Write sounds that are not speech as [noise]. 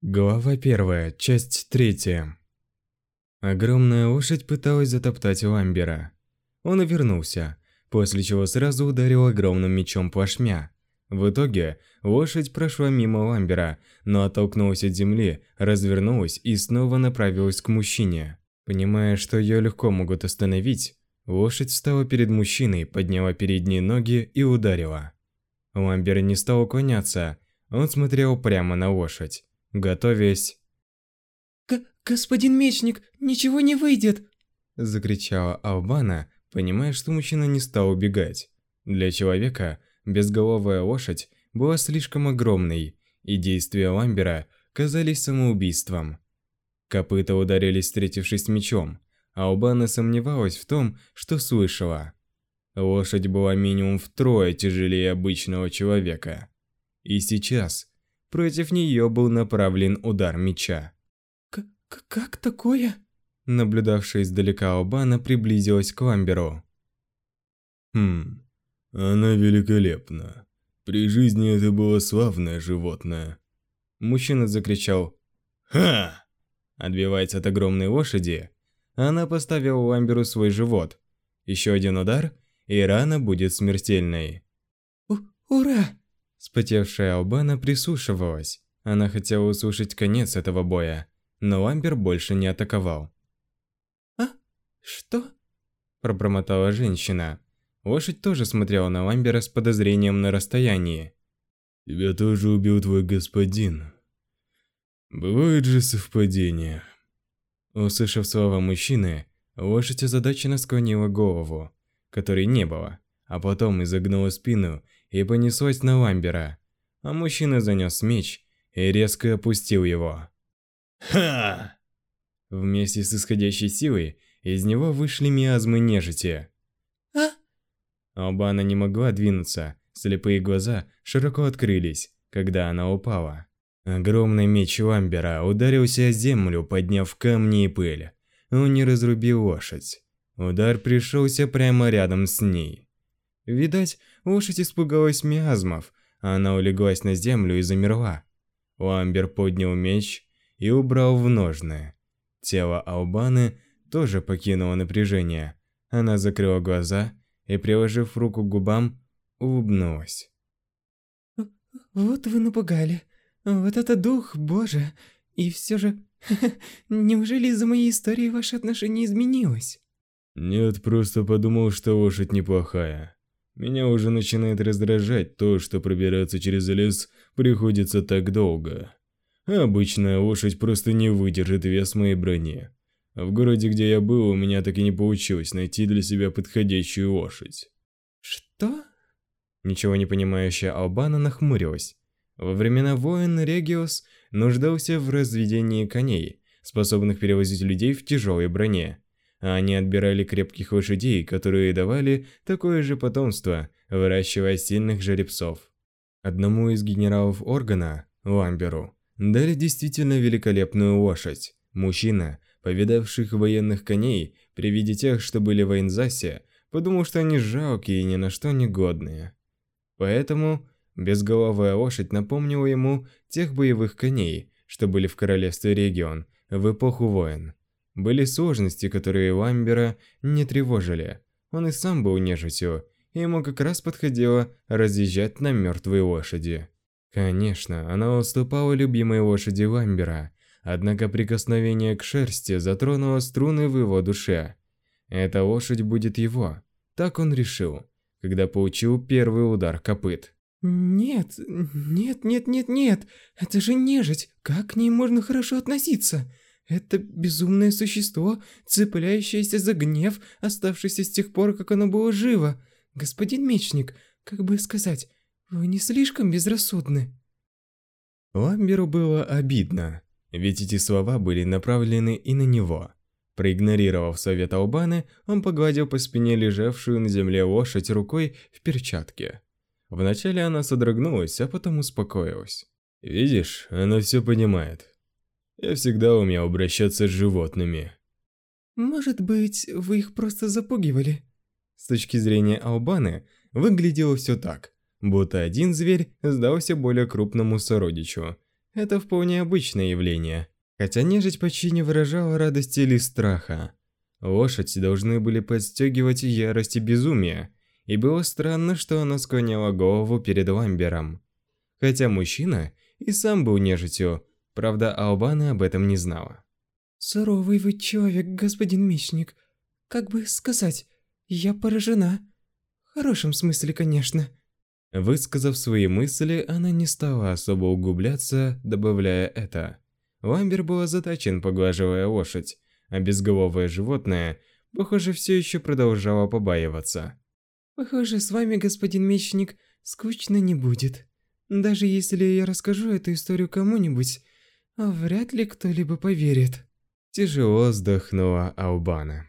Глава первая, часть третья. Огромная лошадь пыталась затоптать Ламбера. Он увернулся, после чего сразу ударил огромным мечом плашмя. В итоге лошадь прошла мимо Ламбера, но оттолкнулась от земли, развернулась и снова направилась к мужчине. Понимая, что ее легко могут остановить, лошадь встала перед мужчиной, подняла передние ноги и ударила. Ламбер не стал уклоняться, он смотрел прямо на лошадь готовясь. Г «Господин мечник, ничего не выйдет!» Закричала Албана, понимая, что мужчина не стал убегать. Для человека безголовая лошадь была слишком огромной, и действия Ламбера казались самоубийством. Копыта ударились, встретившись мечом, Албана сомневалась в том, что слышала. Лошадь была минимум втрое тяжелее обычного человека. И сейчас Против нее был направлен удар меча. К «Как такое?» Наблюдавшая издалека Обана приблизилась к Ламберу. «Хм, она великолепна. При жизни это было славное животное». Мужчина закричал «Ха!» Отбиваясь от огромной лошади, она поставила Ламберу свой живот. Еще один удар, и рана будет смертельной. У «Ура!» Спотевшая Албана прислушивалась. Она хотела услышать конец этого боя, но Ламбер больше не атаковал. «А? Что?» – пробормотала женщина. Лошадь тоже смотрела на Ламбера с подозрением на расстоянии. «Тебя тоже убил твой господин. Бывают же совпадения». Услышав слова мужчины, лошадь озадаченно склонила голову, которой не было, а потом изогнула спину и понеслось на Ламбера, а мужчина занес меч и резко опустил его. Ха! Вместе с исходящей силой из него вышли миазмы нежити. А? Албана не могла двинуться, слепые глаза широко открылись, когда она упала. Огромный меч Ламбера ударился о землю, подняв камни и пыль. Он не разрубил лошадь. Удар пришелся прямо рядом с ней. Видать, лошадь испугалась миазмов, а она улеглась на землю и замерла. Ламбер поднял меч и убрал в ножны. Тело Албаны тоже покинуло напряжение. Она закрыла глаза и, приложив руку к губам, улыбнулась. «Вот вы напугали. Вот это дух, боже. И все же, [laughs] неужели из-за моей истории ваше отношение изменилось?» «Нет, просто подумал, что лошадь неплохая. Меня уже начинает раздражать то, что пробираться через лес приходится так долго. обычная лошадь просто не выдержит вес моей брони. в городе, где я был, у меня так и не получилось найти для себя подходящую лошадь. Что? Ничего не понимающая Албана нахмурилась. Во времена войн Региос нуждался в разведении коней, способных перевозить людей в тяжелой броне а они отбирали крепких лошадей, которые давали такое же потомство, выращивая сильных жеребцов. Одному из генералов Органа, Ламберу, дали действительно великолепную лошадь. Мужчина, повидавших военных коней, при виде тех, что были в Айнзасе, подумал, что они жалкие и ни на что не годные. Поэтому безголовая лошадь напомнила ему тех боевых коней, что были в королевстве Регион в эпоху войн. Были сложности, которые Ламбера не тревожили. Он и сам был нежитью, и ему как раз подходило разъезжать на мертвой лошади. Конечно, она уступала любимой лошади Ламбера, однако прикосновение к шерсти затронуло струны в его душе. Эта лошадь будет его, так он решил, когда получил первый удар копыт. «Нет, нет, нет, нет, нет, это же нежить, как к ней можно хорошо относиться? Это безумное существо, цепляющееся за гнев, оставшийся с тех пор, как оно было живо. Господин Мечник, как бы сказать, вы не слишком безрассудны. Ламберу было обидно, ведь эти слова были направлены и на него. Проигнорировав совет Албаны, он погладил по спине лежавшую на земле лошадь рукой в перчатке. Вначале она содрогнулась, а потом успокоилась. «Видишь, она все понимает. Я всегда умел обращаться с животными. Может быть, вы их просто запугивали? С точки зрения Албаны, выглядело все так, будто один зверь сдался более крупному сородичу. Это вполне обычное явление. Хотя нежить почти не выражала радости или страха. Лошадь должны были подстегивать ярость и безумие, и было странно, что она склоняла голову перед Ламбером. Хотя мужчина и сам был нежитью, правда Албана об этом не знала. «Суровый вы человек, господин мечник. Как бы сказать, я поражена. В хорошем смысле, конечно». Высказав свои мысли, она не стала особо углубляться, добавляя это. Ламбер был озадачен, поглаживая лошадь, а безголовое животное, похоже, все еще продолжало побаиваться. «Похоже, с вами, господин мечник, скучно не будет. Даже если я расскажу эту историю кому-нибудь, вряд ли кто-либо поверит». Тяжело вздохнула Албана.